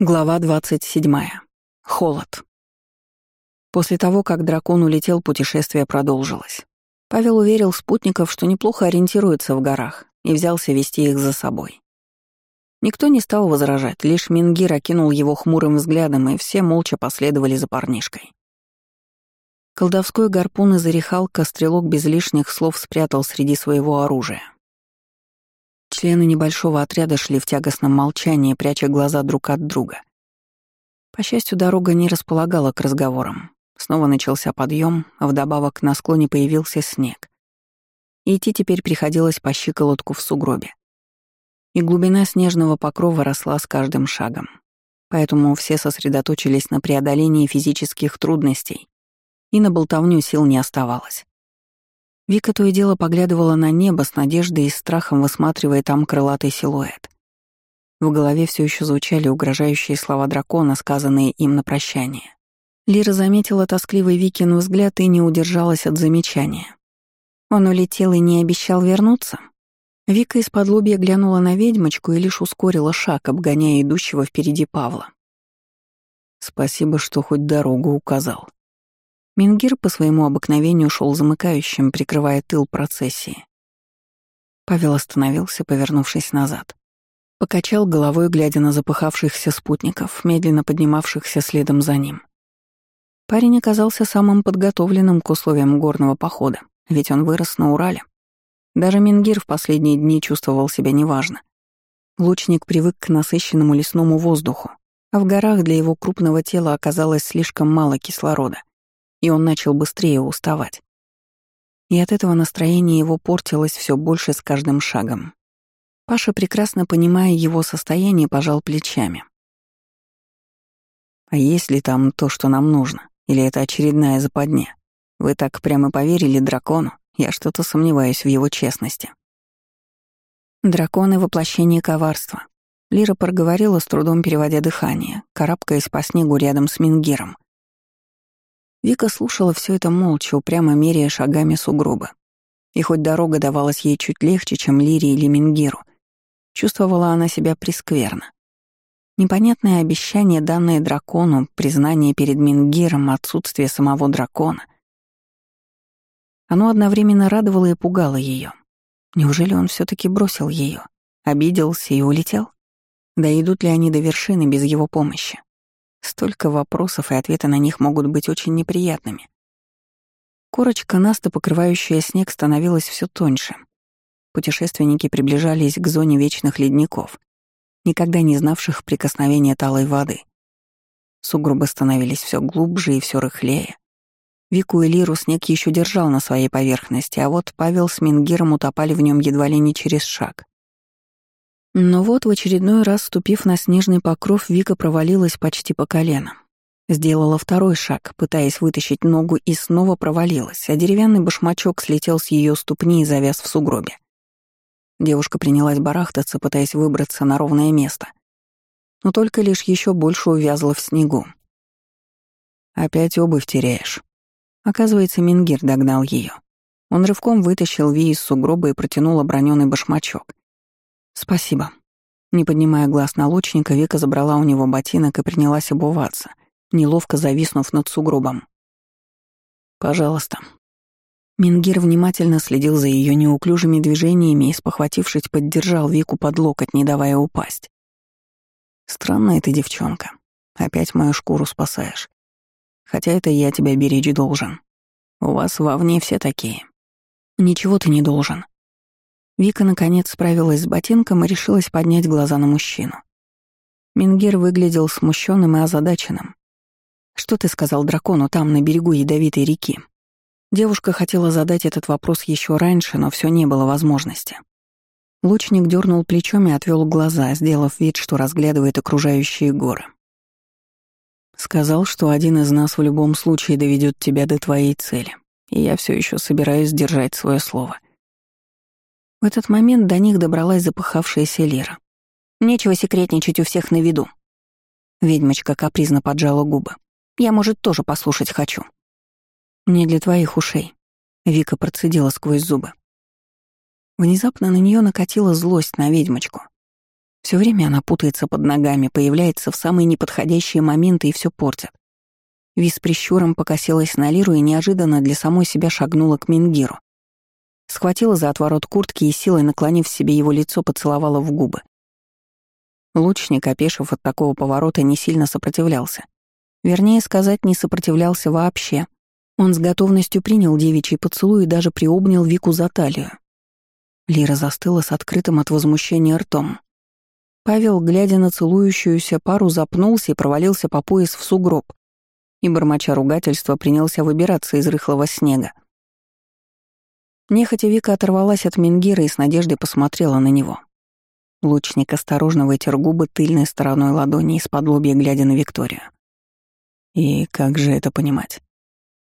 Глава 27. Холод. После того, как дракон улетел, путешествие продолжилось. Павел уверил спутников, что неплохо ориентируется в горах, и взялся вести их за собой. Никто не стал возражать, лишь Мингир окинул его хмурым взглядом, и все молча последовали за парнишкой. Колдовской гарпун из орехалка стрелок без лишних слов спрятал среди своего оружия. Члены небольшого отряда шли в тягостном молчании, пряча глаза друг от друга. По счастью, дорога не располагала к разговорам. Снова начался подъем, а вдобавок на склоне появился снег. Идти теперь приходилось по щиколотку в сугробе. И глубина снежного покрова росла с каждым шагом. Поэтому все сосредоточились на преодолении физических трудностей, и на болтовню сил не оставалось. Вика то и дело поглядывала на небо с надеждой и страхом, высматривая там крылатый силуэт. В голове все еще звучали угрожающие слова дракона, сказанные им на прощание. Лира заметила тоскливый Викин взгляд и не удержалась от замечания. Он улетел и не обещал вернуться. Вика из-под лобья глянула на ведьмочку и лишь ускорила шаг, обгоняя идущего впереди Павла. «Спасибо, что хоть дорогу указал», Мингир по своему обыкновению шел замыкающим, прикрывая тыл процессии. Павел остановился, повернувшись назад. Покачал головой, глядя на запыхавшихся спутников, медленно поднимавшихся следом за ним. Парень оказался самым подготовленным к условиям горного похода, ведь он вырос на Урале. Даже Мингир в последние дни чувствовал себя неважно. Лучник привык к насыщенному лесному воздуху, а в горах для его крупного тела оказалось слишком мало кислорода и он начал быстрее уставать. И от этого настроение его портилось все больше с каждым шагом. Паша, прекрасно понимая его состояние, пожал плечами. «А есть ли там то, что нам нужно? Или это очередная западня? Вы так прямо поверили дракону? Я что-то сомневаюсь в его честности». «Драконы — воплощение коварства», Лира проговорила, с трудом переводя дыхание, карабкаясь по снегу рядом с Мингиром. Вика слушала все это молча, упрямо меряя шагами сугробы. И хоть дорога давалась ей чуть легче, чем Лире или Мингиру, чувствовала она себя прескверно. Непонятное обещание, данное дракону, признание перед Мингиром, отсутствие самого дракона. Оно одновременно радовало и пугало ее. Неужели он все таки бросил ее, обиделся и улетел? Да идут ли они до вершины без его помощи? Столько вопросов, и ответы на них могут быть очень неприятными. Корочка Наста, покрывающая снег, становилась все тоньше. Путешественники приближались к зоне вечных ледников, никогда не знавших прикосновения талой воды. Сугробы становились все глубже и все рыхлее. Вику и Лиру снег еще держал на своей поверхности, а вот Павел с Мингиром утопали в нем едва ли не через шаг. Но вот в очередной раз, ступив на снежный покров, Вика провалилась почти по колено. Сделала второй шаг, пытаясь вытащить ногу, и снова провалилась, а деревянный башмачок слетел с ее ступни и завяз в сугробе. Девушка принялась барахтаться, пытаясь выбраться на ровное место. Но только лишь еще больше увязла в снегу. «Опять обувь теряешь». Оказывается, Мингир догнал ее. Он рывком вытащил Ви из сугроба и протянул оброненный башмачок. «Спасибо». Не поднимая глаз на лучника, Вика забрала у него ботинок и принялась обуваться, неловко зависнув над сугробом. «Пожалуйста». Мингир внимательно следил за ее неуклюжими движениями и, спохватившись, поддержал Вику под локоть, не давая упасть. «Странная ты девчонка. Опять мою шкуру спасаешь. Хотя это я тебя беречь должен. У вас вовне все такие. Ничего ты не должен. Вика наконец справилась с ботинком и решилась поднять глаза на мужчину. Мингир выглядел смущенным и озадаченным. «Что ты сказал дракону там, на берегу ядовитой реки?» Девушка хотела задать этот вопрос еще раньше, но все не было возможности. Лучник дернул плечом и отвел глаза, сделав вид, что разглядывает окружающие горы. Сказал, что один из нас в любом случае доведет тебя до твоей цели, и я все еще собираюсь держать свое слово. В этот момент до них добралась запыхавшаяся Лера. «Нечего секретничать у всех на виду». Ведьмочка капризно поджала губы. «Я, может, тоже послушать хочу». «Не для твоих ушей», — Вика процедила сквозь зубы. Внезапно на нее накатила злость на ведьмочку. Все время она путается под ногами, появляется в самые неподходящие моменты и все портит. Ви с прищуром покосилась на Лиру и неожиданно для самой себя шагнула к Мингиру. Схватила за отворот куртки и силой, наклонив себе его лицо, поцеловала в губы. Лучник, опешив от такого поворота, не сильно сопротивлялся. Вернее сказать, не сопротивлялся вообще. Он с готовностью принял девичий поцелуй и даже приобнял Вику за талию. Лира застыла с открытым от возмущения ртом. Павел, глядя на целующуюся пару, запнулся и провалился по пояс в сугроб. И, бормоча ругательства, принялся выбираться из рыхлого снега. Нехотя Вика оторвалась от Мингира и с надеждой посмотрела на него. Лучник осторожно вытер губы тыльной стороной ладони из-под лобья, глядя на Викторию. И как же это понимать?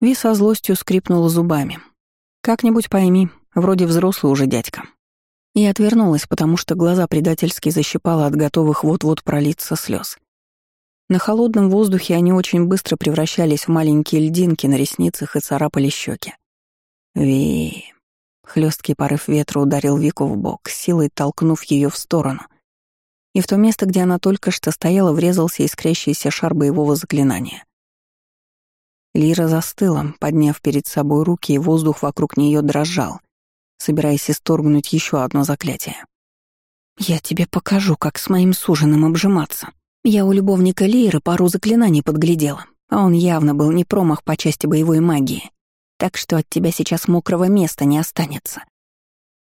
Ви со злостью скрипнула зубами. «Как-нибудь пойми, вроде взрослый уже дядька». И отвернулась, потому что глаза предательски защипала от готовых вот-вот пролиться слез. На холодном воздухе они очень быстро превращались в маленькие льдинки на ресницах и царапали щеки. Ви... Хлесткий порыв ветра ударил Вику в бок, силой толкнув ее в сторону. И в то место, где она только что стояла, врезался искрящийся шар боевого заклинания. Лира застыла, подняв перед собой руки, и воздух вокруг нее дрожал, собираясь исторгнуть еще одно заклятие. «Я тебе покажу, как с моим суженым обжиматься. Я у любовника Лиры пару заклинаний подглядела, а он явно был не промах по части боевой магии так что от тебя сейчас мокрого места не останется».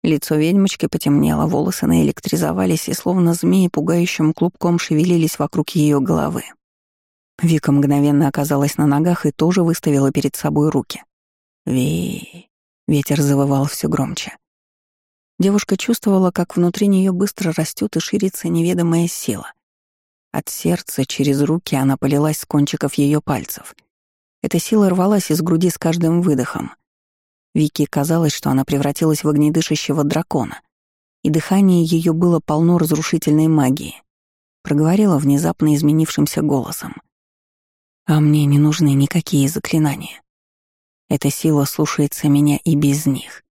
Лицо ведьмочки потемнело, волосы наэлектризовались и словно змеи пугающим клубком шевелились вокруг ее головы. Вика мгновенно оказалась на ногах и тоже выставила перед собой руки. Ви. Ветер завывал все громче. Девушка чувствовала, как внутри нее быстро растет и ширится неведомая сила. От сердца через руки она полилась с кончиков ее пальцев. Эта сила рвалась из груди с каждым выдохом. Вике казалось, что она превратилась в огнедышащего дракона, и дыхание ее было полно разрушительной магии. Проговорила внезапно изменившимся голосом. «А мне не нужны никакие заклинания. Эта сила слушается меня и без них».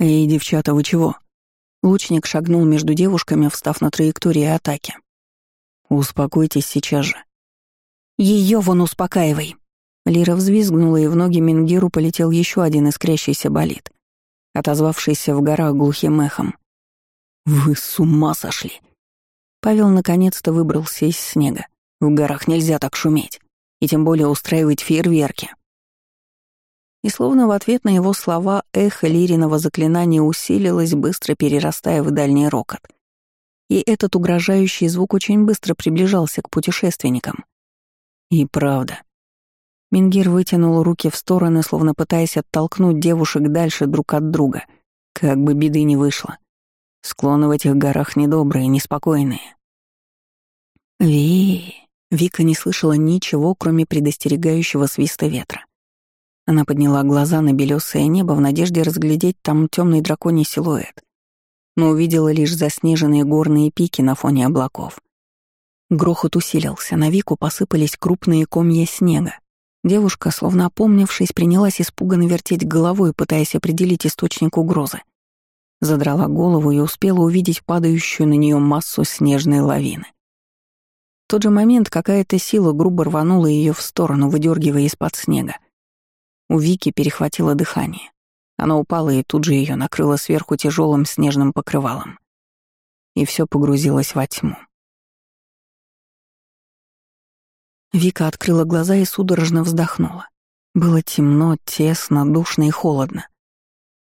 «Эй, девчата, вы чего?» Лучник шагнул между девушками, встав на траектории атаки. «Успокойтесь сейчас же». «Ее вон успокаивай!» Лира взвизгнула, и в ноги Мингиру полетел еще один искрящийся болид, отозвавшийся в горах глухим эхом. «Вы с ума сошли!» Павел наконец-то выбрался из снега. В горах нельзя так шуметь, и тем более устраивать фейерверки. И словно в ответ на его слова эхо Лириного заклинания усилилось, быстро перерастая в дальний рокот. И этот угрожающий звук очень быстро приближался к путешественникам. И правда, Мингир вытянул руки в стороны, словно пытаясь оттолкнуть девушек дальше друг от друга, как бы беды не вышло. Склоны в этих горах недобрые, неспокойные. Ви... Вика не слышала ничего, кроме предостерегающего свиста ветра. Она подняла глаза на белесое небо в надежде разглядеть там темный драконий силуэт, но увидела лишь заснеженные горные пики на фоне облаков. Грохот усилился, на Вику посыпались крупные комья снега, Девушка, словно опомнившись, принялась испуганно вертеть головой, пытаясь определить источник угрозы. Задрала голову и успела увидеть падающую на нее массу снежной лавины. В тот же момент какая-то сила грубо рванула ее в сторону, выдергивая из-под снега. У Вики перехватило дыхание. Она упала и тут же ее накрыло сверху тяжелым снежным покрывалом. И все погрузилось во тьму. Вика открыла глаза и судорожно вздохнула. Было темно, тесно, душно и холодно.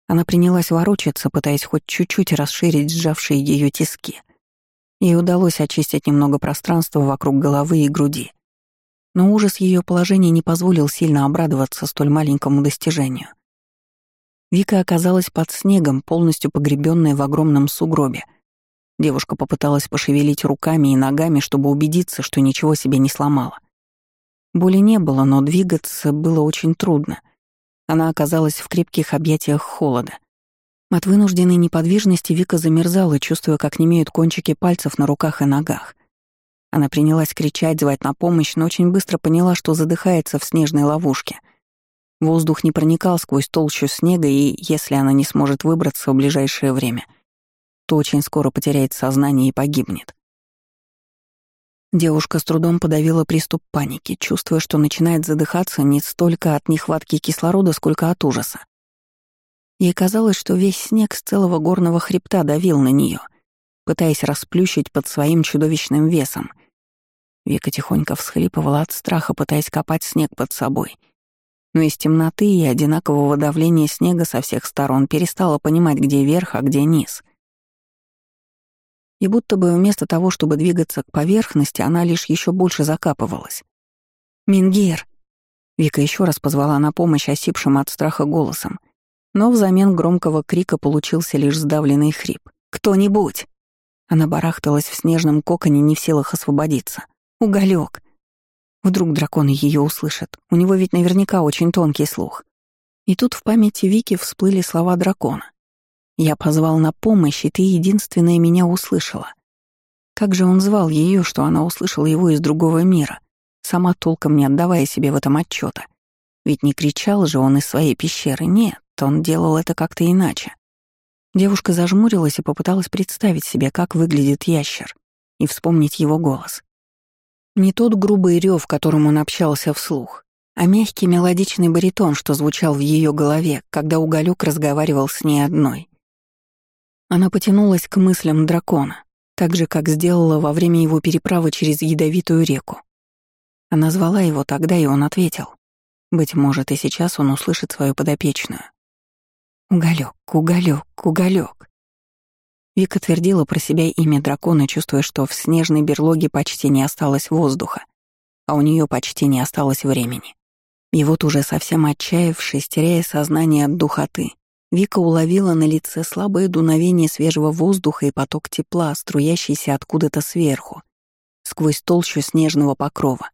Она принялась ворочаться, пытаясь хоть чуть-чуть расширить сжавшие ее тиски. Ей удалось очистить немного пространства вокруг головы и груди. Но ужас ее положения не позволил сильно обрадоваться столь маленькому достижению. Вика оказалась под снегом, полностью погребенная в огромном сугробе. Девушка попыталась пошевелить руками и ногами, чтобы убедиться, что ничего себе не сломала. Боли не было, но двигаться было очень трудно. Она оказалась в крепких объятиях холода. От вынужденной неподвижности Вика замерзала, чувствуя, как немеют кончики пальцев на руках и ногах. Она принялась кричать, звать на помощь, но очень быстро поняла, что задыхается в снежной ловушке. Воздух не проникал сквозь толщу снега, и, если она не сможет выбраться в ближайшее время, то очень скоро потеряет сознание и погибнет. Девушка с трудом подавила приступ паники, чувствуя, что начинает задыхаться не столько от нехватки кислорода, сколько от ужаса. Ей казалось, что весь снег с целого горного хребта давил на нее, пытаясь расплющить под своим чудовищным весом. Вика тихонько всхлипывала от страха, пытаясь копать снег под собой. Но из темноты и одинакового давления снега со всех сторон перестала понимать, где верх, а где низ — и будто бы вместо того, чтобы двигаться к поверхности, она лишь еще больше закапывалась. «Мингир!» Вика еще раз позвала на помощь осипшим от страха голосом, но взамен громкого крика получился лишь сдавленный хрип. «Кто-нибудь!» Она барахталась в снежном коконе, не в силах освободиться. «Уголек!» Вдруг драконы ее услышат. У него ведь наверняка очень тонкий слух. И тут в памяти Вики всплыли слова дракона. Я позвал на помощь, и ты единственная меня услышала. Как же он звал ее, что она услышала его из другого мира, сама толком не отдавая себе в этом отчета. Ведь не кричал же он из своей пещеры, нет, он делал это как-то иначе. Девушка зажмурилась и попыталась представить себе, как выглядит ящер, и вспомнить его голос. Не тот грубый рев, которым он общался вслух, а мягкий мелодичный баритон, что звучал в ее голове, когда уголек разговаривал с ней одной. Она потянулась к мыслям дракона, так же, как сделала во время его переправы через ядовитую реку. Она звала его тогда, и он ответил. Быть может, и сейчас он услышит свою подопечную. «Уголек, уголек, уголек». Вика твердила про себя имя дракона, чувствуя, что в снежной берлоге почти не осталось воздуха, а у нее почти не осталось времени. И вот уже совсем отчаявшись, теряя сознание от духоты, Вика уловила на лице слабое дуновение свежего воздуха и поток тепла, струящийся откуда-то сверху, сквозь толщу снежного покрова.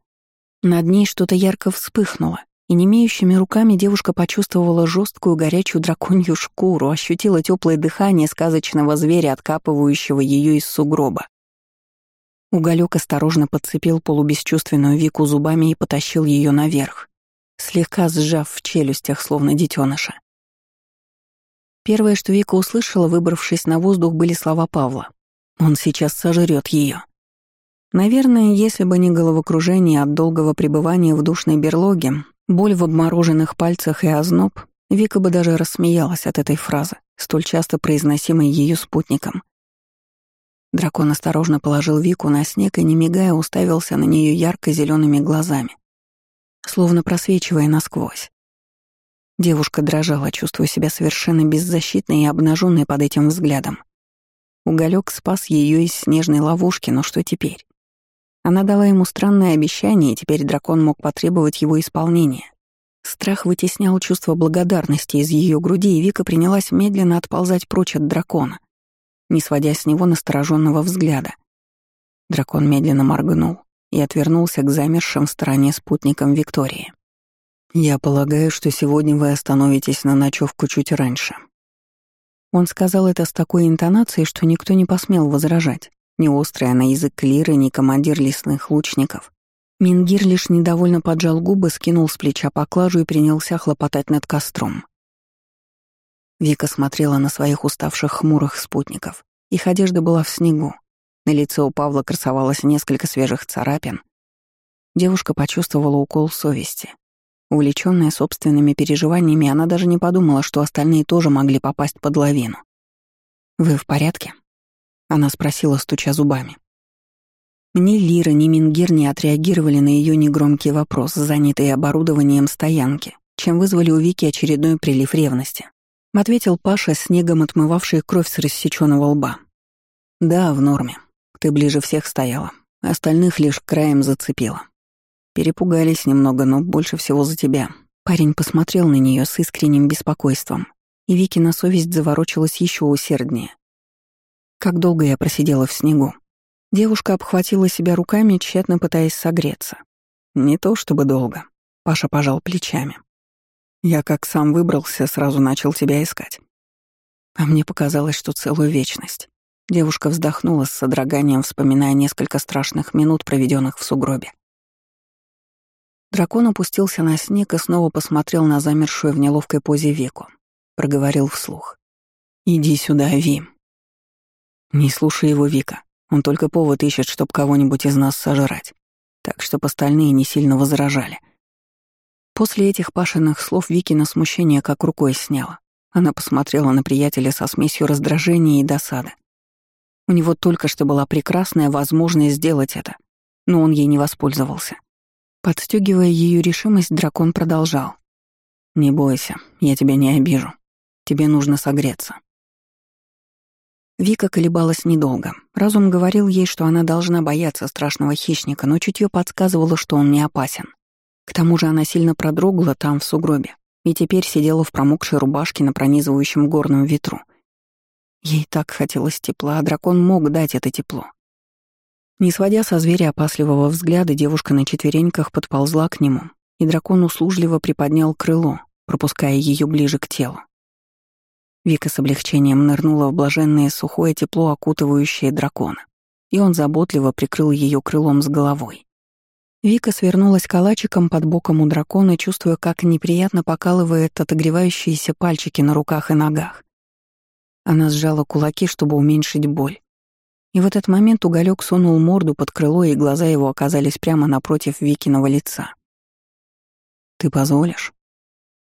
Над ней что-то ярко вспыхнуло, и немеющими руками девушка почувствовала жесткую горячую драконью шкуру, ощутила теплое дыхание сказочного зверя, откапывающего ее из сугроба. Уголек осторожно подцепил полубесчувственную Вику зубами и потащил ее наверх, слегка сжав в челюстях, словно детеныша. Первое, что Вика услышала, выбравшись на воздух, были слова Павла. «Он сейчас сожрет ее. Наверное, если бы не головокружение от долгого пребывания в душной берлоге, боль в обмороженных пальцах и озноб, Вика бы даже рассмеялась от этой фразы, столь часто произносимой ее спутником. Дракон осторожно положил Вику на снег и, не мигая, уставился на нее ярко зелеными глазами, словно просвечивая насквозь. Девушка дрожала, чувствуя себя совершенно беззащитной и обнаженной под этим взглядом. Уголек спас ее из снежной ловушки, но что теперь? Она дала ему странное обещание, и теперь дракон мог потребовать его исполнения. Страх вытеснял чувство благодарности из ее груди, и Вика принялась медленно отползать прочь от дракона, не сводя с него настороженного взгляда. Дракон медленно моргнул и отвернулся к замершим в стороне спутникам Виктории. «Я полагаю, что сегодня вы остановитесь на ночевку чуть раньше». Он сказал это с такой интонацией, что никто не посмел возражать. Ни острая на язык Клиры, ни командир лесных лучников. Мингир лишь недовольно поджал губы, скинул с плеча поклажу и принялся хлопотать над костром. Вика смотрела на своих уставших хмурых спутников. Их одежда была в снегу. На лице у Павла красовалось несколько свежих царапин. Девушка почувствовала укол совести. Увлечённая собственными переживаниями, она даже не подумала, что остальные тоже могли попасть под лавину. «Вы в порядке?» — она спросила, стуча зубами. Ни Лира, ни Мингир не отреагировали на её негромкий вопрос, занятый оборудованием стоянки, чем вызвали у Вики очередной прилив ревности. Ответил Паша, снегом отмывавший кровь с рассечённого лба. «Да, в норме. Ты ближе всех стояла. Остальных лишь краем зацепила. Перепугались немного, но больше всего за тебя. Парень посмотрел на нее с искренним беспокойством, и Вики на совесть заворочилась еще усерднее. Как долго я просидела в снегу. Девушка обхватила себя руками, тщетно пытаясь согреться. Не то чтобы долго. Паша пожал плечами. Я как сам выбрался, сразу начал тебя искать. А мне показалось, что целую вечность. Девушка вздохнула с содроганием, вспоминая несколько страшных минут, проведенных в сугробе. Дракон опустился на снег и снова посмотрел на замершую в неловкой позе веку. Проговорил вслух. «Иди сюда, Вим». Не слушай его, Вика. Он только повод ищет, чтобы кого-нибудь из нас сожрать. Так что остальные не сильно возражали. После этих пашенных слов Вики на смущение как рукой сняла. Она посмотрела на приятеля со смесью раздражения и досады. У него только что была прекрасная возможность сделать это, но он ей не воспользовался. Подстегивая ее решимость, дракон продолжал. «Не бойся, я тебя не обижу. Тебе нужно согреться». Вика колебалась недолго. Разум говорил ей, что она должна бояться страшного хищника, но чутье подсказывало, что он не опасен. К тому же она сильно продрогла там, в сугробе, и теперь сидела в промокшей рубашке на пронизывающем горном ветру. Ей так хотелось тепла, а дракон мог дать это тепло. Не сводя со зверя опасливого взгляда, девушка на четвереньках подползла к нему, и дракон услужливо приподнял крыло, пропуская ее ближе к телу. Вика с облегчением нырнула в блаженное сухое тепло, окутывающее дракона, и он заботливо прикрыл ее крылом с головой. Вика свернулась калачиком под боком у дракона, чувствуя, как неприятно покалывает отогревающиеся пальчики на руках и ногах. Она сжала кулаки, чтобы уменьшить боль. И в этот момент уголек сунул морду под крыло, и глаза его оказались прямо напротив Викиного лица. «Ты позволишь?»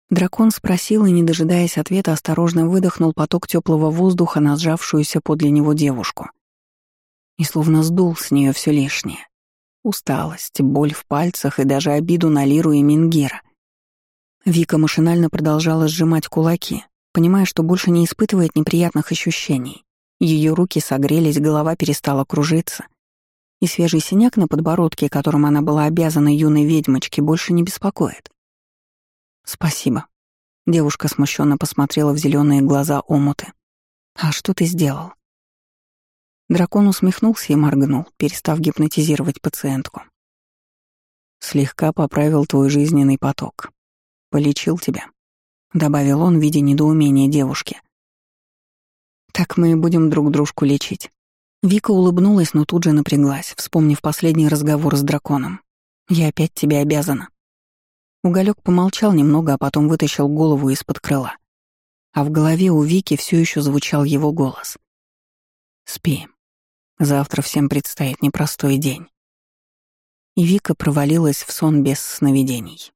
Дракон спросил и, не дожидаясь ответа, осторожно выдохнул поток теплого воздуха на сжавшуюся подле него девушку. И словно сдул с нее все лишнее. Усталость, боль в пальцах и даже обиду на Лиру и Мингира. Вика машинально продолжала сжимать кулаки, понимая, что больше не испытывает неприятных ощущений. Ее руки согрелись, голова перестала кружиться. И свежий синяк на подбородке, которым она была обязана юной ведьмочке, больше не беспокоит. «Спасибо». Девушка смущенно посмотрела в зеленые глаза омуты. «А что ты сделал?» Дракон усмехнулся и моргнул, перестав гипнотизировать пациентку. «Слегка поправил твой жизненный поток. Полечил тебя», — добавил он, видя недоумение девушки. «Так мы и будем друг дружку лечить». Вика улыбнулась, но тут же напряглась, вспомнив последний разговор с драконом. «Я опять тебе обязана». Уголек помолчал немного, а потом вытащил голову из-под крыла. А в голове у Вики все еще звучал его голос. «Спи. Завтра всем предстоит непростой день. И Вика провалилась в сон без сновидений.